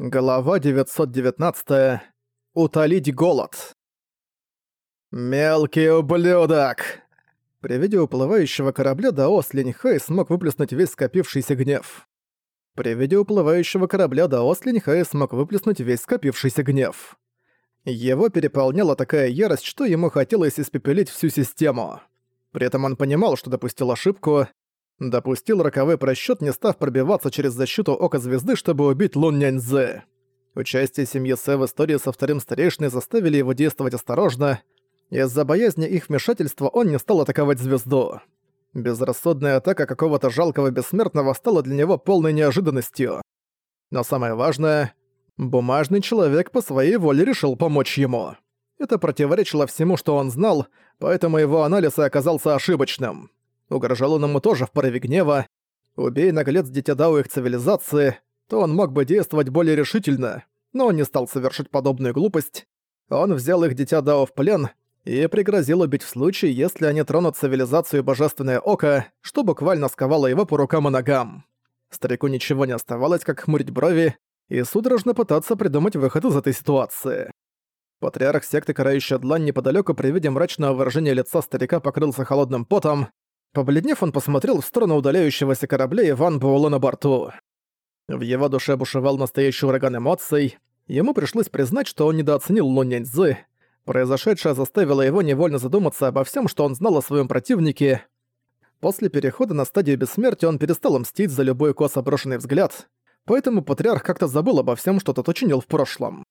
Глава 919. Утолить голод. «Мелкий ублюдок!» При виде уплывающего корабля Даос Линьхай смог выплеснуть весь скопившийся гнев. При виде уплывающего корабля Даос Линьхай смог выплеснуть весь скопившийся гнев. Его переполняла такая ярость, что ему хотелось испепелить всю систему. При этом он понимал, что допустил ошибку, допустил роковой просчет, не став пробиваться через защиту Ока Звезды, чтобы убить Лун Няньзы. Участие семьи Сэ в истории со вторым старейшиной заставили его действовать осторожно. Из-за боязни их вмешательства он не стал атаковать звезду. Безрассудная атака какого-то жалкого бессмертного стала для него полной неожиданностью. Но самое важное, бумажный человек по своей воле решил помочь ему. Это противоречило всему, что он знал, поэтому его анализ оказался ошибочным. Угрожал он ему тоже в порыве гнева. Убей, наглец, дитя Дао их цивилизации, то он мог бы действовать более решительно, но он не стал совершить подобную глупость. Он взял их дитя Дао в плен и пригрозил убить в случае, если они тронут цивилизацию Божественное Око, что буквально сковало его по рукам и ногам. Старику ничего не оставалось, как хмурить брови и судорожно пытаться придумать выход из этой ситуации. Патриарх секты Карающая Длань неподалеку при виде мрачного выражения лица старика покрылся холодным потом, Побледнев, он посмотрел в сторону удаляющегося корабля и Ван на борту. В его душе бушевал настоящий ураган эмоций. Ему пришлось признать, что он недооценил Лун Няньзы. Произошедшее заставило его невольно задуматься обо всем, что он знал о своем противнике. После перехода на стадию бессмертия он перестал мстить за любой косо брошенный взгляд, поэтому патриарх как-то забыл обо всем, что тот учинил в прошлом.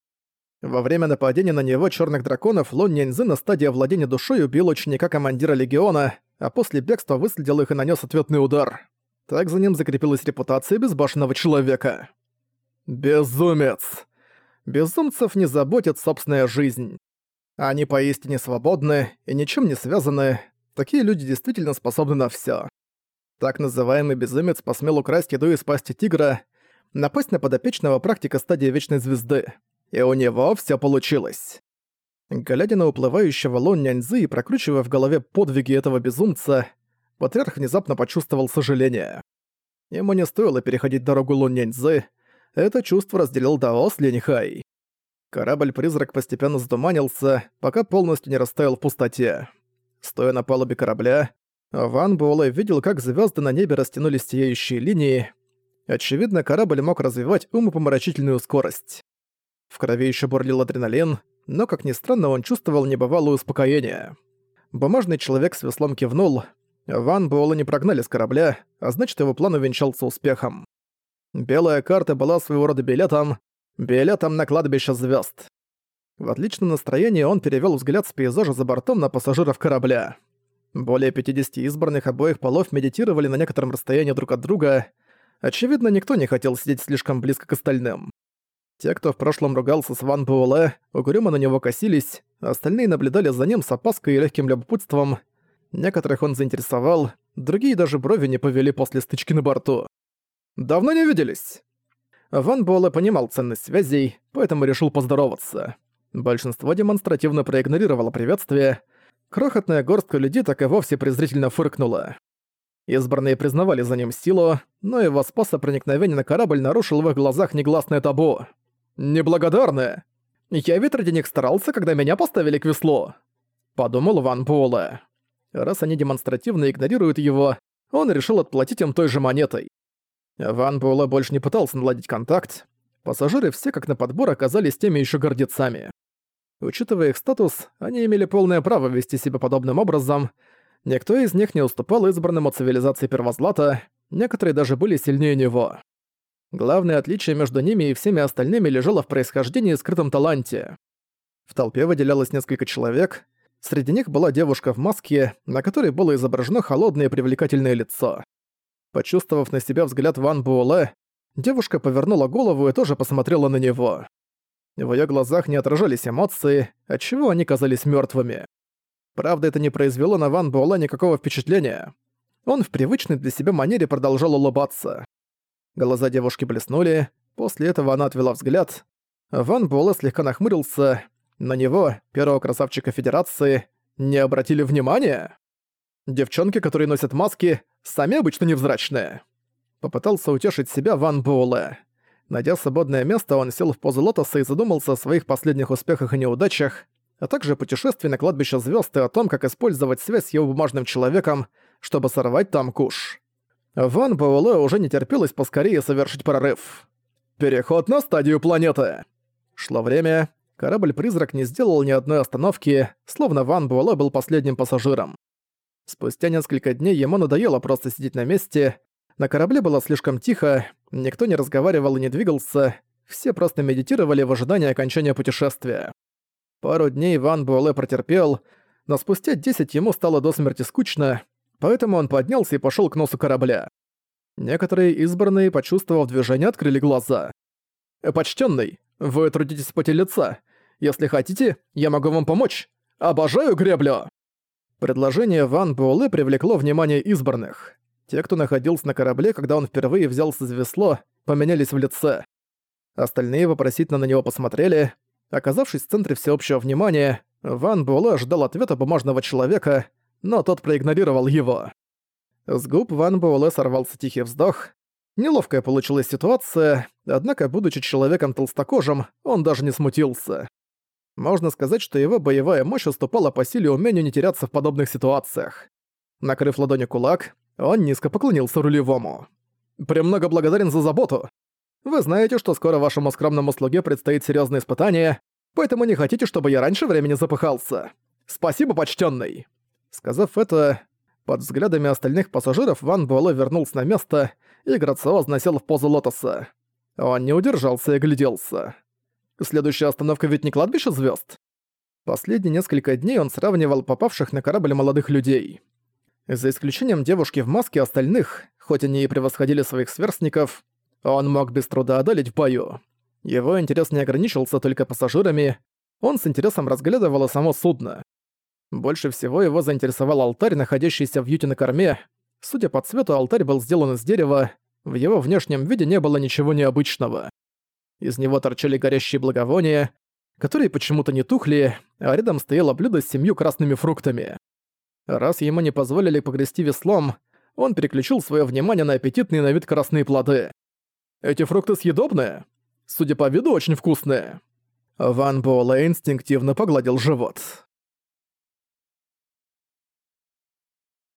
Во время нападения на него черных драконов Лун Няньзы на стадии владения душой убил ученика командира легиона, а после бегства выследил их и нанес ответный удар. Так за ним закрепилась репутация безбашенного человека. Безумец! Безумцев не заботит собственная жизнь. Они поистине свободны и ничем не связаны. Такие люди действительно способны на всё. Так называемый безумец посмел украсть еду из пасти тигра, напасть на подопечного практика стадии Вечной Звезды. И у него всё получилось. Глядя на уплывающего Лон Няньзы и прокручивая в голове подвиги этого безумца, Патриарх внезапно почувствовал сожаление. Ему не стоило переходить дорогу Лун Няньзы, это чувство разделил Дао с Ленихай. Корабль-призрак постепенно затуманился, пока полностью не растаял в пустоте. Стоя на палубе корабля, Ван Буэлэ видел, как звезды на небе растянулись сияющие линии. Очевидно, корабль мог развивать умопомрачительную скорость. В крови еще бурлил адреналин, но, как ни странно, он чувствовал небывалое успокоение. Бумажный человек с веслом кивнул. Ван Буэлла не прогнали с корабля, а значит, его план увенчался успехом. Белая карта была своего рода билетом, билетом на кладбище звезд. В отличном настроении он перевел взгляд с пейзажа за бортом на пассажиров корабля. Более 50 избранных обоих полов медитировали на некотором расстоянии друг от друга. Очевидно, никто не хотел сидеть слишком близко к остальным. Те, кто в прошлом ругался с Ван Буэлэ, угрюмо на него косились, остальные наблюдали за ним с опаской и легким любопытством. Некоторых он заинтересовал, другие даже брови не повели после стычки на борту. «Давно не виделись?» Ван Буэлэ понимал ценность связей, поэтому решил поздороваться. Большинство демонстративно проигнорировало приветствие. Крохотная горстка людей так и вовсе презрительно фыркнула. Избранные признавали за ним силу, но его способ проникновения на корабль нарушил в их глазах негласное табу. «Неблагодарная! Я ведь ради них старался, когда меня поставили к веслу!» Подумал Ван Буэлэ. Раз они демонстративно игнорируют его, он решил отплатить им той же монетой. Ван Буэлэ больше не пытался наладить контакт. Пассажиры все как на подбор оказались теми еще гордецами. Учитывая их статус, они имели полное право вести себя подобным образом. Никто из них не уступал избранному цивилизации Первозлата, некоторые даже были сильнее него. Главное отличие между ними и всеми остальными лежало в происхождении и скрытом таланте. В толпе выделялось несколько человек. Среди них была девушка в маске, на которой было изображено холодное и привлекательное лицо. Почувствовав на себя взгляд Ван Буэлэ, девушка повернула голову и тоже посмотрела на него. В её глазах не отражались эмоции, отчего они казались мёртвыми. Правда, это не произвело на Ван Буэлэ никакого впечатления. Он в привычной для себя манере продолжал улыбаться. Глаза девушки блеснули, после этого она отвела взгляд. Ван Буэлэ слегка нахмурился. На него, первого красавчика Федерации, не обратили внимания? Девчонки, которые носят маски, сами обычно невзрачные. Попытался утешить себя Ван Буэлэ. Найдя свободное место, он сел в позу лотоса и задумался о своих последних успехах и неудачах, а также о путешествии на кладбище звезд и о том, как использовать связь с его бумажным человеком, чтобы сорвать там куш. Ван Буэлэ уже не терпелось поскорее совершить прорыв. «Переход на стадию планеты!» Шло время, корабль-призрак не сделал ни одной остановки, словно Ван Буэлэ был последним пассажиром. Спустя несколько дней ему надоело просто сидеть на месте, на корабле было слишком тихо, никто не разговаривал и не двигался, все просто медитировали в ожидании окончания путешествия. Пару дней Ван Буэлэ протерпел, но спустя десять ему стало до смерти скучно, поэтому он поднялся и пошел к носу корабля. Некоторые избранные, почувствовав движение, открыли глаза. «Почтенный, вы трудитесь поте лица. Если хотите, я могу вам помочь. Обожаю греблю!» Предложение Ван Буэлэ привлекло внимание избранных. Те, кто находился на корабле, когда он впервые взялся за весло, поменялись в лице. Остальные вопросительно на него посмотрели. Оказавшись в центре всеобщего внимания, Ван Буэлэ ждал ответа бумажного человека, но тот проигнорировал его. С губ Ван Буэлэ сорвался тихий вздох. Неловкая получилась ситуация, однако, будучи человеком толстокожим, он даже не смутился. Можно сказать, что его боевая мощь уступала по силе умению не теряться в подобных ситуациях. Накрыв ладонью кулак, он низко поклонился рулевому. «Премного благодарен за заботу. Вы знаете, что скоро вашему скромному слуге предстоит серьезное испытание, поэтому не хотите, чтобы я раньше времени запыхался. Спасибо, почтенный. Сказав это, под взглядами остальных пассажиров Ван Буэлэ вернулся на место и грациозно сел в позу лотоса. Он не удержался и гляделся. Следующая остановка ведь не кладбище звезд. Последние несколько дней он сравнивал попавших на корабль молодых людей. За исключением девушки в маске остальных, хоть они и превосходили своих сверстников, он мог без труда одолеть в бою. Его интерес не ограничился только пассажирами, он с интересом разглядывал само судно. Больше всего его заинтересовал алтарь, находящийся в юте на корме. Судя по цвету, алтарь был сделан из дерева, в его внешнем виде не было ничего необычного. Из него торчали горящие благовония, которые почему-то не тухли, а рядом стояло блюдо с семью красными фруктами. Раз ему не позволили погрести веслом, он переключил свое внимание на аппетитные на вид красные плоды. Эти фрукты съедобные? Судя по виду, очень вкусные. Ван Буэлэ инстинктивно погладил живот.